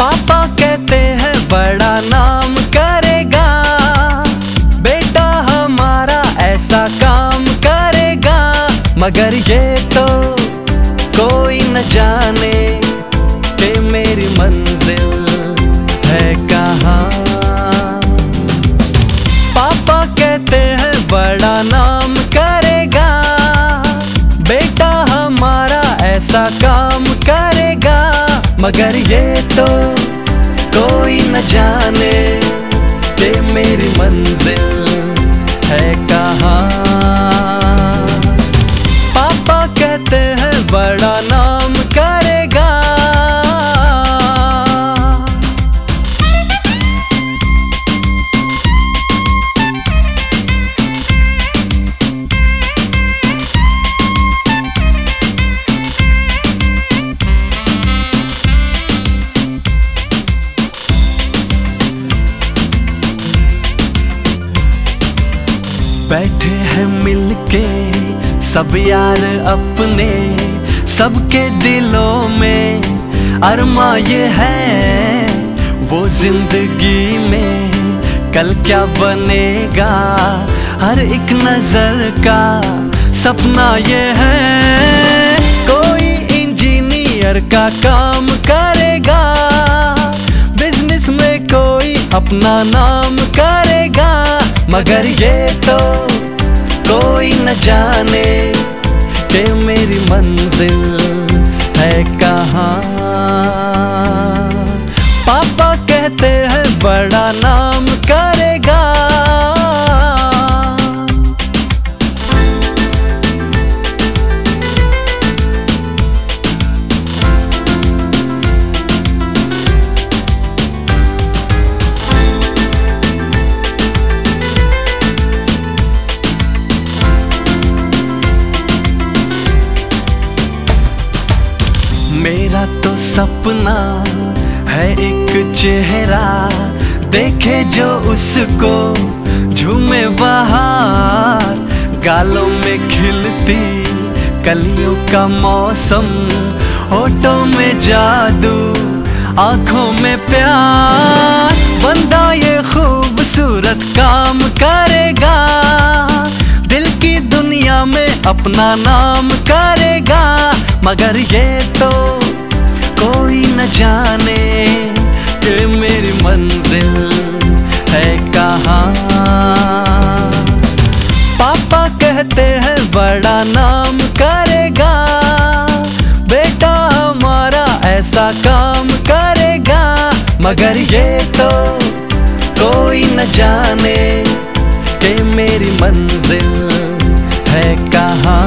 पापा कहते हैं, बड़ा नाम करेगा। बेटा हमारा ऐसा काम करेगा। मगर ये तो कोई न जाने कि मेरी मंजिल है कहाँ। पापा कहते हैं, बड़ा नाम करेगा। बेटा हमारा ऐसा काम करेगा। मगर ये तो कोई न जाने ते मेरी मंजिल है बैठे हैं मिलके, सब यार अपने, सबके दिलों में अरमा ये है, वो ज़िंदगी में कल क्या बनेगा? हर एक नज़र का सपना ये है। कोई इंजीनियर का काम करेगा, बिज़नेस में कोई अपना नाम करेगा। मगर ये तो कोई न जाने कि मेरी मंजिल है कहाँ। मेरा तो सपना है एक चेहरा, देखे जो उसको झूमे बाहर। गालों में खिलती कलियों का मौसम, होठों में जादू, आँखों में प्यार। बंदा ये खूबसूरत काम करेगा, दिल की दुनिया में अपना नाम करेगा। मगर ये तो न जाने कि मेरी मंजिल है कहाँ। पापा कहते हैं बड़ा नाम करेगा, बेटा हमारा ऐसा काम करेगा। मगर ये तो कोई न जाने कि मेरी मंजिल है कहाँ।